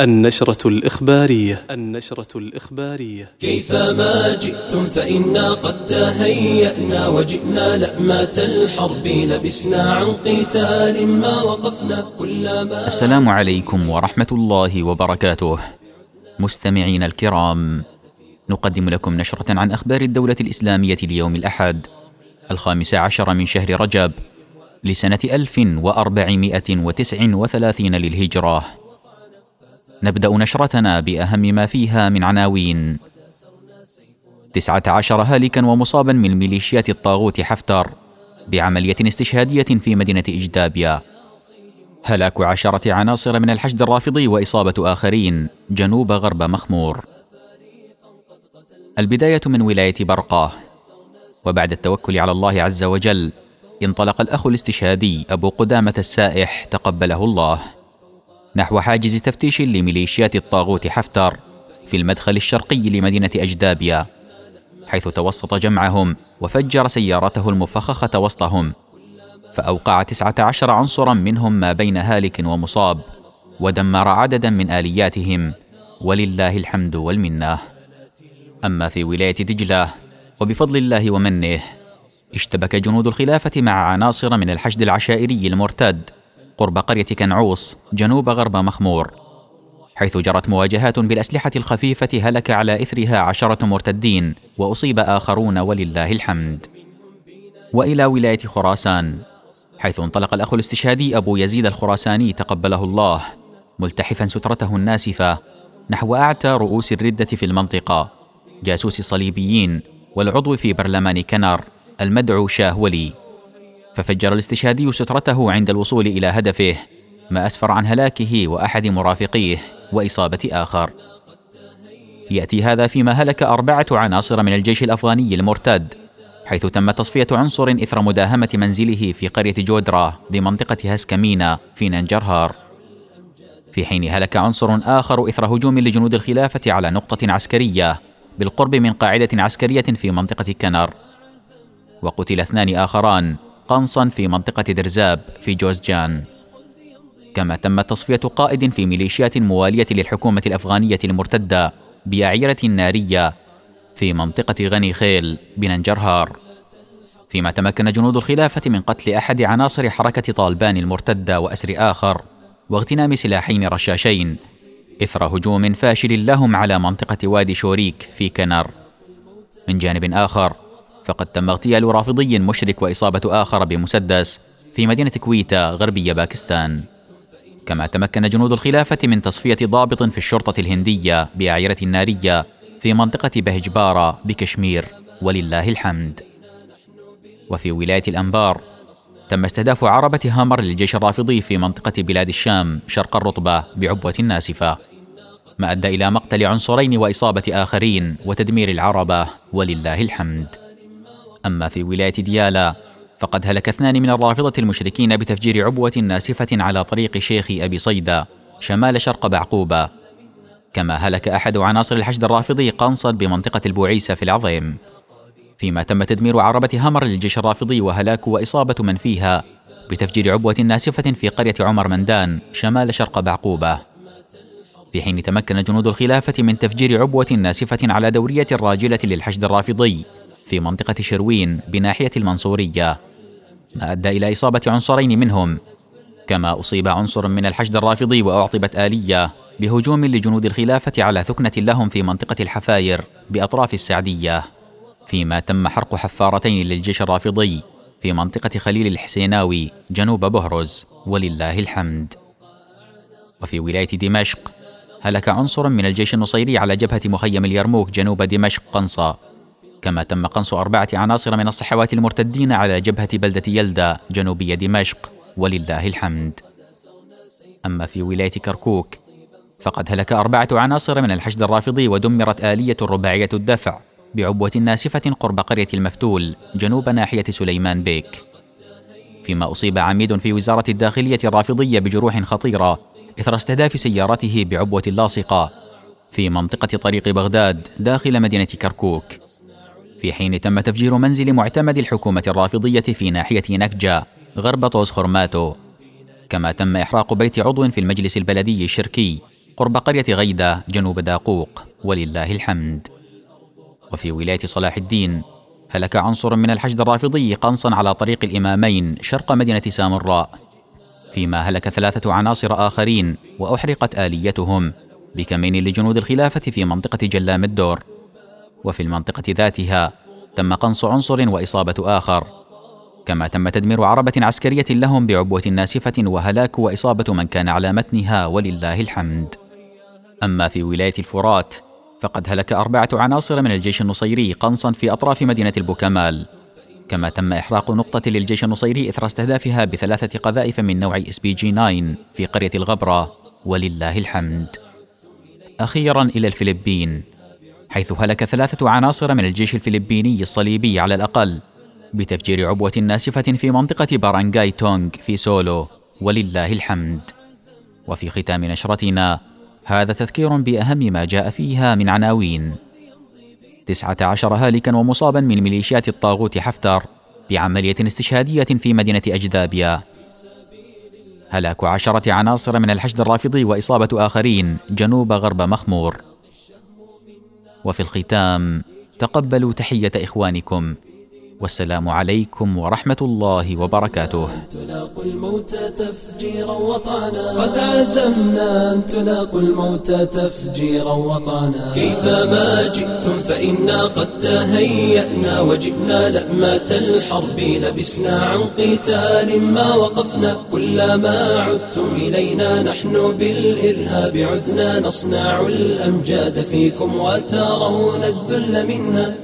النشرة الإخبارية. النشرة الإخبارية. كيفما جئتم فإنا قد تهيأنا وجئنا لأمات الحرب لبسنا عن قتال ما وقفنا كلما. السلام عليكم ورحمة الله وبركاته. مستمعين الكرام نقدم لكم نشرة عن أخبار الدولة الإسلامية ليوم الأحد الخامس عشر من شهر رجب لسنة 1439 للهجرة. نبدأ نشرتنا بأهم ما فيها من عناوين. تسعة عشر هالكا ومصابا من ميليشيات الطاغوت حفتر بعملية استشهادية في مدينة إجدابيا. هلاك عشرة عناصر من الحشد الرافضي وإصابة آخرين جنوب غرب مخمور. البداية من ولاية برقة. وبعد التوكل على الله عز وجل انطلق الأخ الاستشهادي أبو قدامة السائح تقبله الله. نحو حاجز تفتيش لميليشيات الطاغوت حفتر في المدخل الشرقي لمدينة أجدابيا حيث توسط جمعهم وفجر سيارته المفخخة وسطهم فأوقع تسعة عشر عنصرا منهم ما بين هالك ومصاب ودمر عددا من آلياتهم ولله الحمد والمنة. أما في ولاية دجلة وبفضل الله ومنه اشتبك جنود الخلافة مع عناصر من الحشد العشائري المرتد قرب قرية كنعوس جنوب غرب مخمور حيث جرت مواجهات بالأسلحة الخفيفة هلك على إثرها عشرة مرتدين وأصيب آخرون ولله الحمد. وإلى ولاية خراسان حيث انطلق الأخ الاستشهادي أبو يزيد الخراساني تقبله الله ملتحفا سترته الناسفة نحو أعتى رؤوس الردة في المنطقة جاسوس الصليبيين والعضو في برلمان كنر المدعو شاه ولي. ففجر الاستشهادي سترته عند الوصول إلى هدفه ما أسفر عن هلاكه وأحد مرافقيه وإصابة آخر. يأتي هذا فيما هلك أربعة عناصر من الجيش الأفغاني المرتد حيث تم تصفية عنصر إثر مداهمة منزله في قرية جودرا بمنطقة هسكمينا في ننجرهار في حين هلك عنصر آخر إثر هجوم لجنود الخلافة على نقطة عسكرية بالقرب من قاعدة عسكرية في منطقة كنر. وقتل اثنان آخران قنصا في منطقة درزاب في جوزجان. كما تم تصفية قائد في ميليشيات موالية للحكومة الأفغانية المرتدة بأعيرة نارية في منطقة غني خيل بننجرهار. فيما تمكن جنود الخلافة من قتل أحد عناصر حركة طالبان المرتدة وأسر آخر واغتنام سلاحين رشاشين إثر هجوم فاشل لهم على منطقة وادي شوريك في كنر من جانب آخر فقد تم اغتيال رافضي مشرك وإصابة آخر بمسدس في مدينة كويتا غربية باكستان. كما تمكن جنود الخلافة من تصفية ضابط في الشرطة الهندية بأعيرة نارية في منطقة بهجبارة بكشمير. ولله الحمد. وفي ولاية الأنبار تم استهداف عربة هامر للجيش الرافضي في منطقة بلاد الشام شرق الرطبة بعبوة ناسفة. ما أدى إلى مقتل عنصرين وإصابة آخرين وتدمير العربة. ولله الحمد. أما في ولاية ديالا فقد هلك اثنان من الرافضة المشركين بتفجير عبوة ناسفة على طريق شيخ أبي صيدا شمال شرق بعقوبة. كما هلك أحد عناصر الحشد الرافضي قنصا بمنطقة البوعيسة في العظيم. فيما تم تدمير عربة همر للجيش الرافضي وهلاك وإصابة من فيها بتفجير عبوة ناسفة في قرية عمر مندان شمال شرق بعقوبة. في حين تمكن جنود الخلافة من تفجير عبوة ناسفة على دورية راجلة للحشد الرافضي في منطقة شروين بناحية المنصورية. ما أدى إلى إصابة عنصرين منهم. كما أصيب عنصر من الحشد الرافضي وأعطبت آلية بهجوم لجنود الخلافة على ثكنة لهم في منطقة الحفاير بأطراف السعدية. فيما تم حرق حفارتين للجيش الرافضي في منطقة خليل الحسيناوي جنوب بهرز ولله الحمد. وفي ولاية دمشق هلك عنصر من الجيش النصيري على جبهة مخيم اليرموك جنوب دمشق قنصة كما تم قنص أربعة عناصر من الصحوات المرتدين على جبهة بلدة يلدا جنوبية دمشق ولله الحمد. أما في ولاية كركوك فقد هلك أربعة عناصر من الحشد الرافضي ودمرت آلية رباعية الدفع بعبوة ناسفة قرب قرية المفتول جنوب ناحية سليمان بيك. فيما أصيب عميد في وزارة الداخلية الرافضية بجروح خطيرة إثر استهداف سيارته بعبوة لاصقة في منطقة طريق بغداد داخل مدينة كركوك. في حين تم تفجير منزل معتمد الحكومة الرافضية في ناحية نكجا غرب طوز خرماتو. كما تم إحراق بيت عضو في المجلس البلدي الشركي قرب قرية غيدة جنوب داقوق ولله الحمد. وفي ولاية صلاح الدين هلك عنصر من الحشد الرافضي قنصا على طريق الإمامين شرق مدينة سامراء. فيما هلك ثلاثة عناصر آخرين وأحرقت آليتهم بكمين لجنود الخلافة في منطقة جلام الدور. وفي المنطقة ذاتها تم قنص عنصر وإصابة آخر. كما تم تدمير عربة عسكرية لهم بعبوة ناسفة وهلاك وإصابة من كان على متنها ولله الحمد. أما في ولاية الفرات فقد هلك أربعة عناصر من الجيش النصيري قنصا في أطراف مدينة البوكمال. كما تم إحراق نقطة للجيش النصيري إثر استهدافها بثلاثة قذائف من نوع SPG 9 في قرية الغبرة ولله الحمد. أخيرا إلى الفلبين. حيث هلك ثلاثة عناصر من الجيش الفلبيني الصليبي على الأقل بتفجير عبوة ناسفة في منطقة بارانجاي تونغ في سولو ولله الحمد. وفي ختام نشرتنا هذا تذكير بأهم ما جاء فيها من عناوين. تسعة عشر هالكا ومصابا من ميليشيات الطاغوت حفتر بعملية استشهادية في مدينة أجدابيا. هلاك عشرة عناصر من الحشد الرافضي وإصابة آخرين جنوب غرب مخمور. وفي الختام تقبلوا تحية إخوانكم والسلام عليكم ورحمة الله وبركاته. تلاقوا الموت تفجيرا وطعنا. قد عزمنا أن تلاقوا الموت تفجيرا وطعنا. كيفما جئتم فإنا قد تهيأنا وجئنا لأمات الحرب. لبسنا عن قتال ما وقفنا. كلما عدتم إلينا نحن بالإرهاب عدنا. نصنع الأمجاد فيكم وترون الذل منا